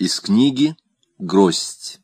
Из книги «Гроздь».